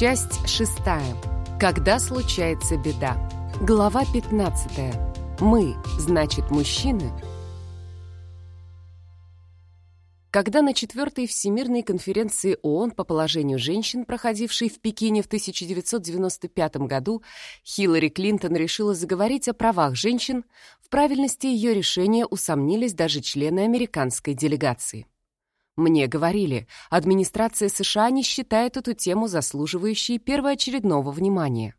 Часть шестая. Когда случается беда. Глава 15. Мы, значит, мужчины. Когда на четвертой Всемирной конференции ООН по положению женщин, проходившей в Пекине в 1995 году, Хиллари Клинтон решила заговорить о правах женщин, в правильности ее решения усомнились даже члены американской делегации. Мне говорили, администрация США не считает эту тему заслуживающей первоочередного внимания.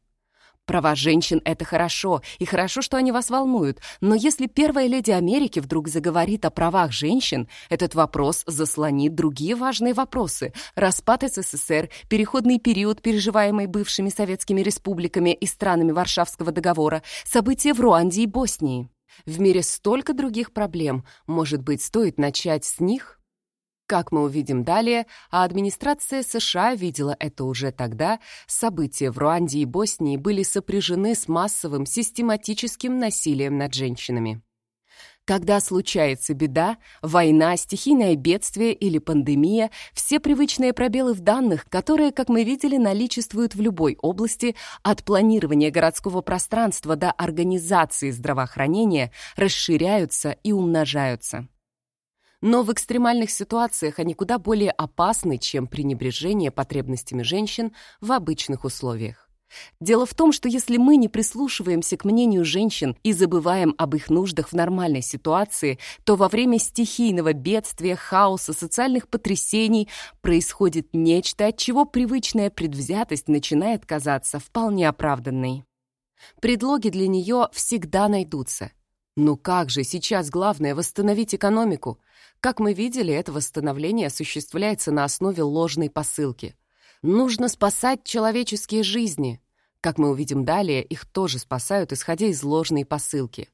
Права женщин — это хорошо, и хорошо, что они вас волнуют, но если первая леди Америки вдруг заговорит о правах женщин, этот вопрос заслонит другие важные вопросы. Распад СССР, переходный период, переживаемый бывшими советскими республиками и странами Варшавского договора, события в Руанде и Боснии. В мире столько других проблем, может быть, стоит начать с них? Как мы увидим далее, а администрация США видела это уже тогда, события в Руанде и Боснии были сопряжены с массовым систематическим насилием над женщинами. Когда случается беда, война, стихийное бедствие или пандемия, все привычные пробелы в данных, которые, как мы видели, наличествуют в любой области, от планирования городского пространства до организации здравоохранения, расширяются и умножаются. Но в экстремальных ситуациях они куда более опасны, чем пренебрежение потребностями женщин в обычных условиях. Дело в том, что если мы не прислушиваемся к мнению женщин и забываем об их нуждах в нормальной ситуации, то во время стихийного бедствия, хаоса, социальных потрясений происходит нечто, от чего привычная предвзятость начинает казаться вполне оправданной. Предлоги для нее всегда найдутся. Ну как же, сейчас главное восстановить экономику. Как мы видели, это восстановление осуществляется на основе ложной посылки. Нужно спасать человеческие жизни. Как мы увидим далее, их тоже спасают, исходя из ложной посылки.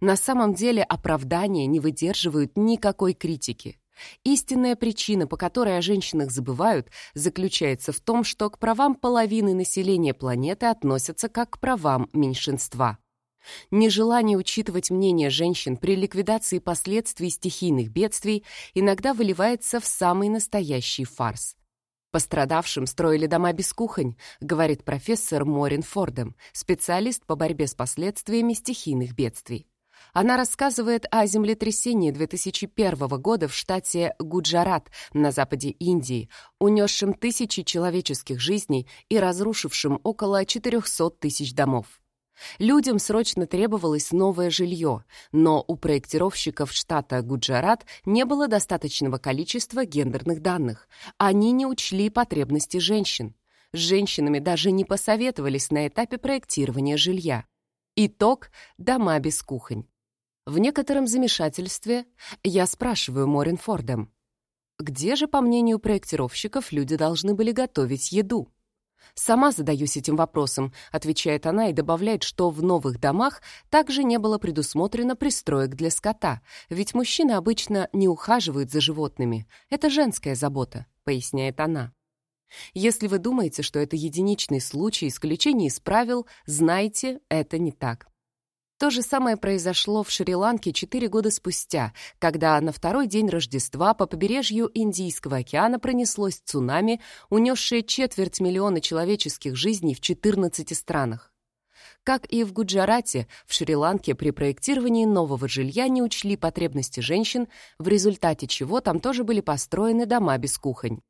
На самом деле оправдания не выдерживают никакой критики. Истинная причина, по которой о женщинах забывают, заключается в том, что к правам половины населения планеты относятся как к правам меньшинства. Нежелание учитывать мнение женщин при ликвидации последствий стихийных бедствий иногда выливается в самый настоящий фарс. Пострадавшим строили дома без кухонь, говорит профессор Морин Фордем, специалист по борьбе с последствиями стихийных бедствий. Она рассказывает о землетрясении 2001 года в штате Гуджарат на западе Индии, унесшем тысячи человеческих жизней и разрушившем около 400 тысяч домов. Людям срочно требовалось новое жилье, но у проектировщиков штата Гуджарат не было достаточного количества гендерных данных. Они не учли потребности женщин. С женщинами даже не посоветовались на этапе проектирования жилья. Итог – дома без кухонь. В некотором замешательстве я спрашиваю Морин Фордем, где же, по мнению проектировщиков, люди должны были готовить еду? «Сама задаюсь этим вопросом», — отвечает она и добавляет, что в новых домах также не было предусмотрено пристроек для скота, ведь мужчины обычно не ухаживают за животными. Это женская забота, поясняет она. Если вы думаете, что это единичный случай, исключение из правил, знайте, это не так. То же самое произошло в Шри-Ланке четыре года спустя, когда на второй день Рождества по побережью Индийского океана пронеслось цунами, унесшее четверть миллиона человеческих жизней в 14 странах. Как и в Гуджарате, в Шри-Ланке при проектировании нового жилья не учли потребности женщин, в результате чего там тоже были построены дома без кухонь.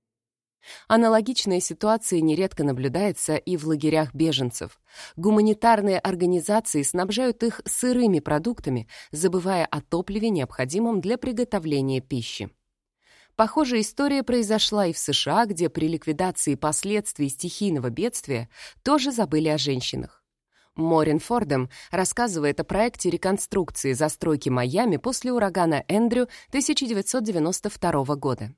Аналогичная ситуация нередко наблюдается и в лагерях беженцев. Гуманитарные организации снабжают их сырыми продуктами, забывая о топливе, необходимом для приготовления пищи. Похожая история произошла и в США, где при ликвидации последствий стихийного бедствия тоже забыли о женщинах. Морин Фордем рассказывает о проекте реконструкции застройки Майами после урагана Эндрю 1992 года.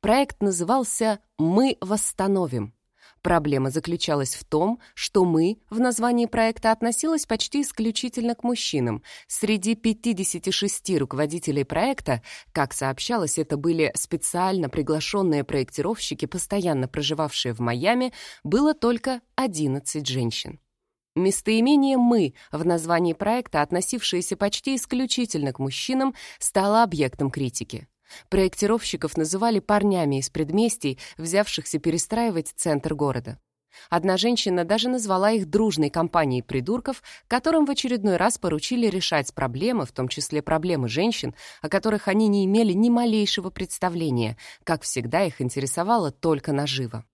Проект назывался «Мы восстановим». Проблема заключалась в том, что «мы» в названии проекта относилось почти исключительно к мужчинам. Среди 56 руководителей проекта, как сообщалось, это были специально приглашенные проектировщики, постоянно проживавшие в Майами, было только 11 женщин. Местоимение «мы» в названии проекта, относившееся почти исключительно к мужчинам, стало объектом критики. Проектировщиков называли парнями из предместий, взявшихся перестраивать центр города. Одна женщина даже назвала их дружной компанией придурков, которым в очередной раз поручили решать проблемы, в том числе проблемы женщин, о которых они не имели ни малейшего представления, как всегда их интересовало только наживо.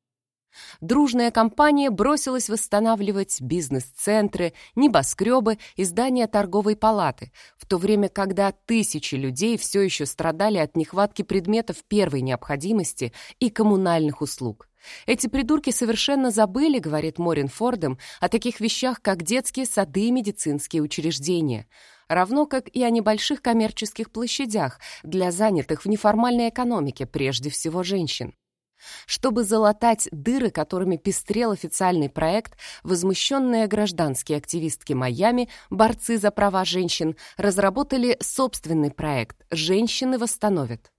Дружная компания бросилась восстанавливать бизнес-центры, небоскребы и здания торговой палаты, в то время, когда тысячи людей все еще страдали от нехватки предметов первой необходимости и коммунальных услуг. Эти придурки совершенно забыли, говорит Морин Фордом, о таких вещах, как детские сады и медицинские учреждения, равно как и о небольших коммерческих площадях для занятых в неформальной экономике, прежде всего женщин. Чтобы залатать дыры, которыми пестрел официальный проект, возмущенные гражданские активистки Майами, борцы за права женщин, разработали собственный проект «Женщины восстановят».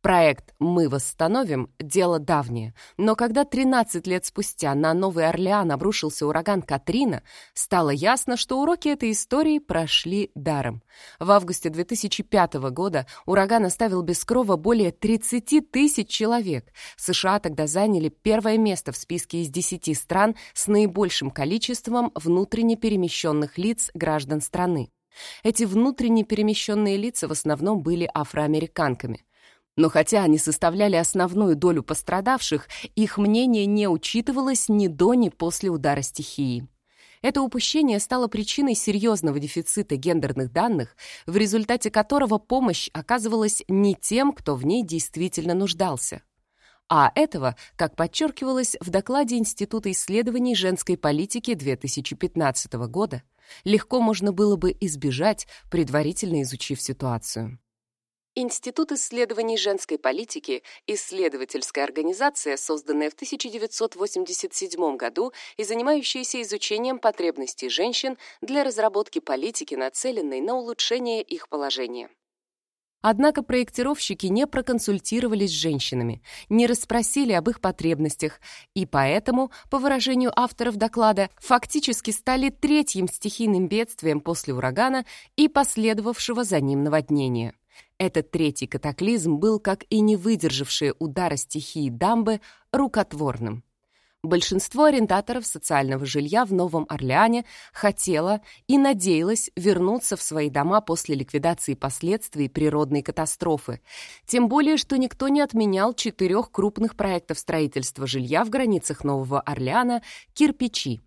Проект «Мы восстановим» — дело давнее, но когда 13 лет спустя на Новый Орлеан обрушился ураган Катрина, стало ясно, что уроки этой истории прошли даром. В августе 2005 года ураган оставил без крова более 30 тысяч человек. США тогда заняли первое место в списке из 10 стран с наибольшим количеством внутренне перемещенных лиц граждан страны. Эти внутренне перемещенные лица в основном были афроамериканками. Но хотя они составляли основную долю пострадавших, их мнение не учитывалось ни до, ни после удара стихии. Это упущение стало причиной серьезного дефицита гендерных данных, в результате которого помощь оказывалась не тем, кто в ней действительно нуждался. А этого, как подчеркивалось в докладе Института исследований женской политики 2015 года, легко можно было бы избежать, предварительно изучив ситуацию. Институт исследований женской политики – исследовательская организация, созданная в 1987 году и занимающаяся изучением потребностей женщин для разработки политики, нацеленной на улучшение их положения. Однако проектировщики не проконсультировались с женщинами, не расспросили об их потребностях, и поэтому, по выражению авторов доклада, фактически стали третьим стихийным бедствием после урагана и последовавшего за ним наводнения. Этот третий катаклизм был, как и не выдержавшие удара стихии дамбы, рукотворным. Большинство арендаторов социального жилья в Новом Орлеане хотело и надеялось вернуться в свои дома после ликвидации последствий природной катастрофы. Тем более, что никто не отменял четырех крупных проектов строительства жилья в границах Нового Орлеана «Кирпичи»,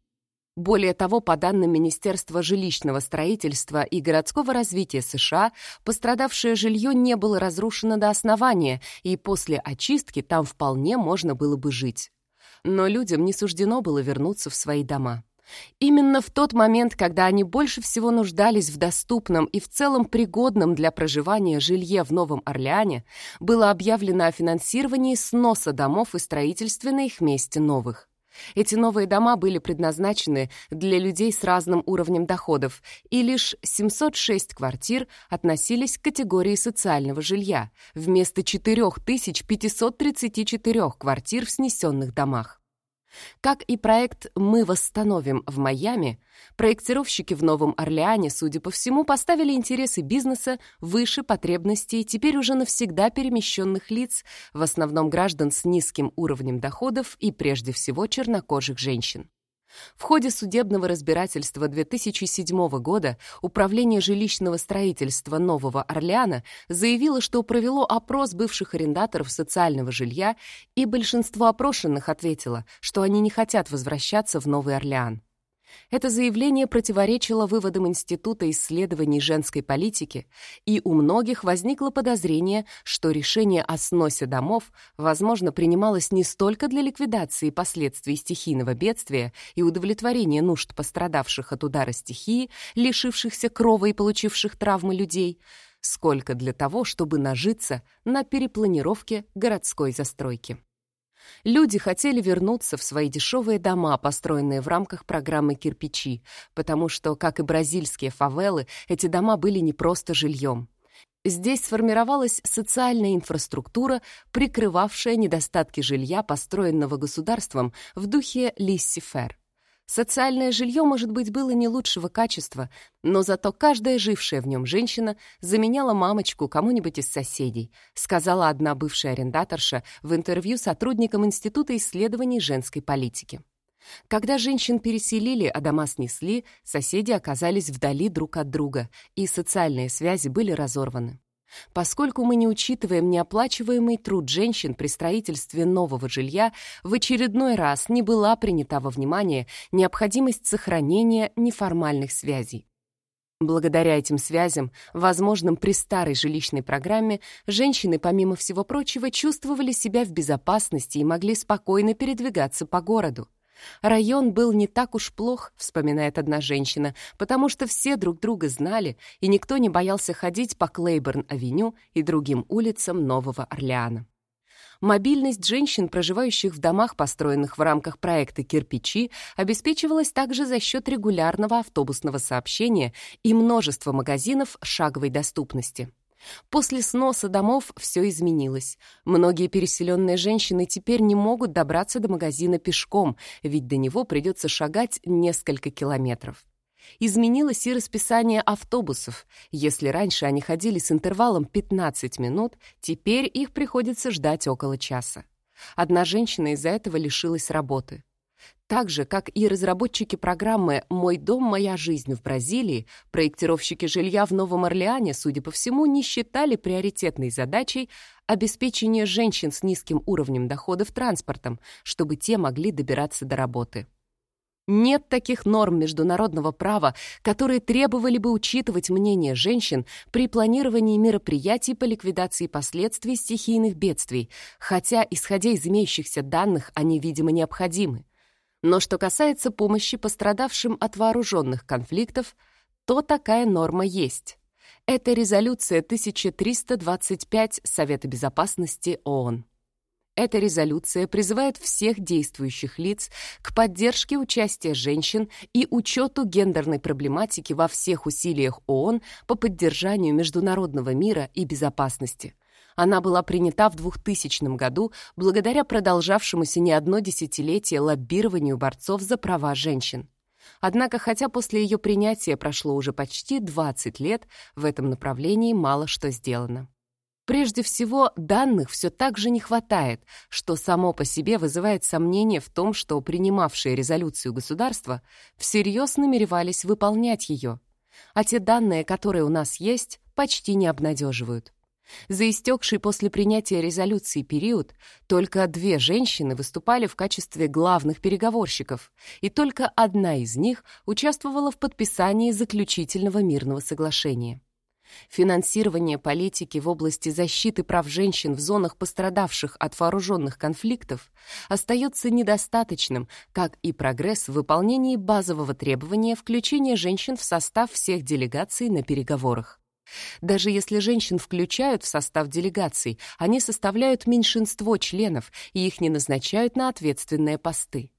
более того, по данным Министерства жилищного строительства и городского развития США, пострадавшее жилье не было разрушено до основания, и после очистки там вполне можно было бы жить. Но людям не суждено было вернуться в свои дома. Именно в тот момент, когда они больше всего нуждались в доступном и в целом пригодном для проживания жилье в Новом Орлеане, было объявлено о финансировании сноса домов и строительстве на их месте новых. Эти новые дома были предназначены для людей с разным уровнем доходов, и лишь 706 квартир относились к категории социального жилья, вместо 4534 квартир в снесенных домах. Как и проект «Мы восстановим» в Майами, проектировщики в Новом Орлеане, судя по всему, поставили интересы бизнеса выше потребностей теперь уже навсегда перемещенных лиц, в основном граждан с низким уровнем доходов и, прежде всего, чернокожих женщин. В ходе судебного разбирательства 2007 года Управление жилищного строительства Нового Орлеана заявило, что провело опрос бывших арендаторов социального жилья, и большинство опрошенных ответило, что они не хотят возвращаться в Новый Орлеан. Это заявление противоречило выводам Института исследований женской политики, и у многих возникло подозрение, что решение о сносе домов, возможно, принималось не столько для ликвидации последствий стихийного бедствия и удовлетворения нужд пострадавших от удара стихии, лишившихся крова и получивших травмы людей, сколько для того, чтобы нажиться на перепланировке городской застройки. Люди хотели вернуться в свои дешевые дома, построенные в рамках программы «Кирпичи», потому что, как и бразильские фавелы, эти дома были не просто жильем. Здесь сформировалась социальная инфраструктура, прикрывавшая недостатки жилья, построенного государством в духе Лисси-Фер. Социальное жилье, может быть, было не лучшего качества, но зато каждая жившая в нем женщина заменяла мамочку кому-нибудь из соседей, сказала одна бывшая арендаторша в интервью сотрудникам Института исследований женской политики. Когда женщин переселили, а дома снесли, соседи оказались вдали друг от друга, и социальные связи были разорваны. Поскольку мы не учитываем неоплачиваемый труд женщин при строительстве нового жилья, в очередной раз не была принята во внимание необходимость сохранения неформальных связей. Благодаря этим связям, возможным при старой жилищной программе, женщины, помимо всего прочего, чувствовали себя в безопасности и могли спокойно передвигаться по городу. Район был не так уж плох, вспоминает одна женщина, потому что все друг друга знали, и никто не боялся ходить по Клейборн-авеню и другим улицам Нового Орлеана. Мобильность женщин, проживающих в домах, построенных в рамках проекта «Кирпичи», обеспечивалась также за счет регулярного автобусного сообщения и множества магазинов шаговой доступности. После сноса домов все изменилось. Многие переселенные женщины теперь не могут добраться до магазина пешком, ведь до него придется шагать несколько километров. Изменилось и расписание автобусов. Если раньше они ходили с интервалом 15 минут, теперь их приходится ждать около часа. Одна женщина из-за этого лишилась работы. Так же, как и разработчики программы «Мой дом, моя жизнь» в Бразилии, проектировщики жилья в Новом Орлеане, судя по всему, не считали приоритетной задачей обеспечение женщин с низким уровнем доходов транспортом, чтобы те могли добираться до работы. Нет таких норм международного права, которые требовали бы учитывать мнение женщин при планировании мероприятий по ликвидации последствий стихийных бедствий, хотя, исходя из имеющихся данных, они, видимо, необходимы. Но что касается помощи пострадавшим от вооруженных конфликтов, то такая норма есть. Это резолюция 1325 Совета Безопасности ООН. Эта резолюция призывает всех действующих лиц к поддержке участия женщин и учету гендерной проблематики во всех усилиях ООН по поддержанию международного мира и безопасности. Она была принята в 2000 году благодаря продолжавшемуся не одно десятилетие лоббированию борцов за права женщин. Однако, хотя после ее принятия прошло уже почти 20 лет, в этом направлении мало что сделано. Прежде всего, данных все так же не хватает, что само по себе вызывает сомнение в том, что принимавшие резолюцию государства всерьез намеревались выполнять ее. А те данные, которые у нас есть, почти не обнадеживают. За истекший после принятия резолюции период только две женщины выступали в качестве главных переговорщиков, и только одна из них участвовала в подписании заключительного мирного соглашения. Финансирование политики в области защиты прав женщин в зонах, пострадавших от вооруженных конфликтов, остается недостаточным, как и прогресс в выполнении базового требования включения женщин в состав всех делегаций на переговорах. Даже если женщин включают в состав делегаций, они составляют меньшинство членов, и их не назначают на ответственные посты.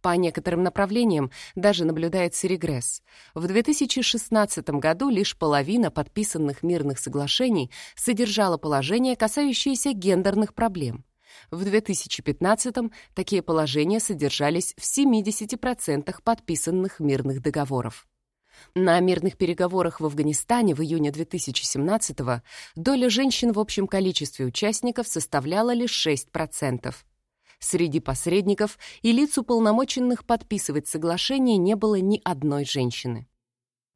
По некоторым направлениям даже наблюдается регресс. В 2016 году лишь половина подписанных мирных соглашений содержала положения, касающиеся гендерных проблем. В 2015 такие положения содержались в 70% подписанных мирных договоров. На мирных переговорах в Афганистане в июне 2017-го доля женщин в общем количестве участников составляла лишь 6%. Среди посредников и лиц уполномоченных подписывать соглашение не было ни одной женщины.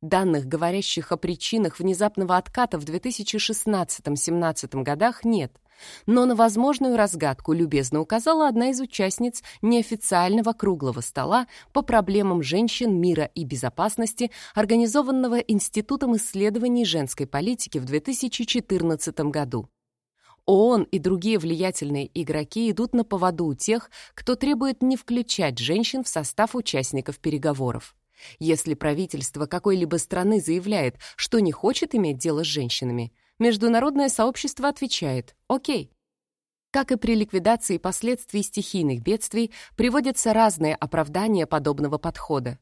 Данных, говорящих о причинах внезапного отката в 2016-17 годах, нет, но на возможную разгадку любезно указала одна из участниц неофициального круглого стола по проблемам женщин, мира и безопасности, организованного Институтом исследований женской политики в 2014 году. ООН и другие влиятельные игроки идут на поводу у тех, кто требует не включать женщин в состав участников переговоров. Если правительство какой-либо страны заявляет, что не хочет иметь дело с женщинами, международное сообщество отвечает «Окей». Как и при ликвидации последствий стихийных бедствий, приводятся разные оправдания подобного подхода.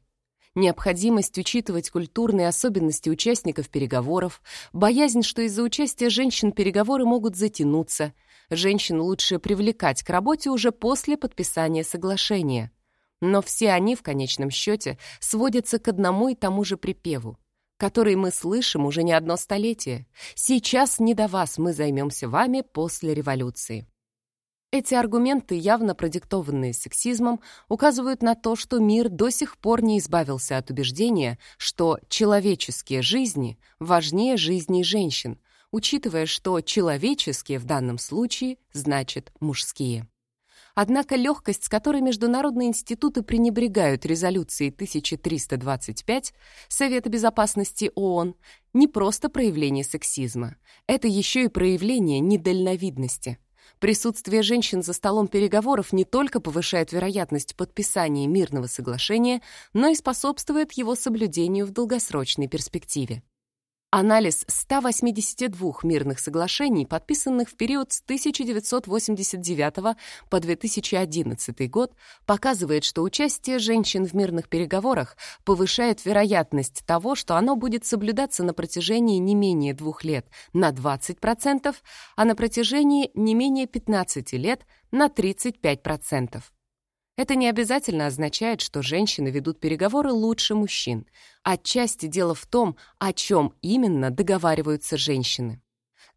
Необходимость учитывать культурные особенности участников переговоров, боязнь, что из-за участия женщин переговоры могут затянуться, женщин лучше привлекать к работе уже после подписания соглашения – но все они, в конечном счете, сводятся к одному и тому же припеву, который мы слышим уже не одно столетие. «Сейчас не до вас, мы займемся вами после революции». Эти аргументы, явно продиктованные сексизмом, указывают на то, что мир до сих пор не избавился от убеждения, что человеческие жизни важнее жизней женщин, учитывая, что «человеческие» в данном случае значит «мужские». Однако легкость, с которой международные институты пренебрегают резолюцией 1325 Совета безопасности ООН, не просто проявление сексизма. Это еще и проявление недальновидности. Присутствие женщин за столом переговоров не только повышает вероятность подписания мирного соглашения, но и способствует его соблюдению в долгосрочной перспективе. Анализ 182 мирных соглашений, подписанных в период с 1989 по 2011 год, показывает, что участие женщин в мирных переговорах повышает вероятность того, что оно будет соблюдаться на протяжении не менее двух лет на 20%, а на протяжении не менее 15 лет на 35%. Это не обязательно означает, что женщины ведут переговоры лучше мужчин. Отчасти дело в том, о чем именно договариваются женщины.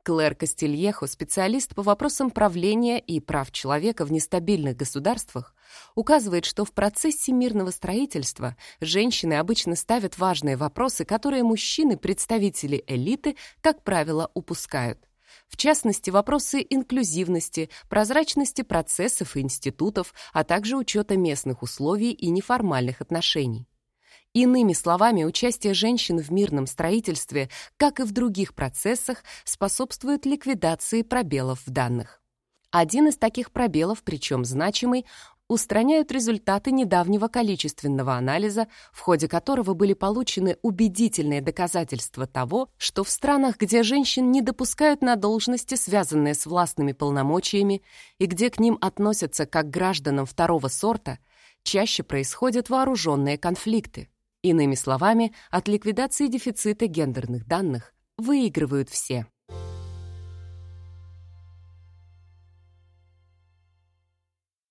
Клэр Кастильехо, специалист по вопросам правления и прав человека в нестабильных государствах, указывает, что в процессе мирного строительства женщины обычно ставят важные вопросы, которые мужчины, представители элиты, как правило, упускают. В частности, вопросы инклюзивности, прозрачности процессов и институтов, а также учета местных условий и неформальных отношений. Иными словами, участие женщин в мирном строительстве, как и в других процессах, способствует ликвидации пробелов в данных. Один из таких пробелов, причем значимый, устраняют результаты недавнего количественного анализа, в ходе которого были получены убедительные доказательства того, что в странах, где женщин не допускают на должности, связанные с властными полномочиями, и где к ним относятся как к гражданам второго сорта, чаще происходят вооруженные конфликты. Иными словами, от ликвидации дефицита гендерных данных выигрывают все.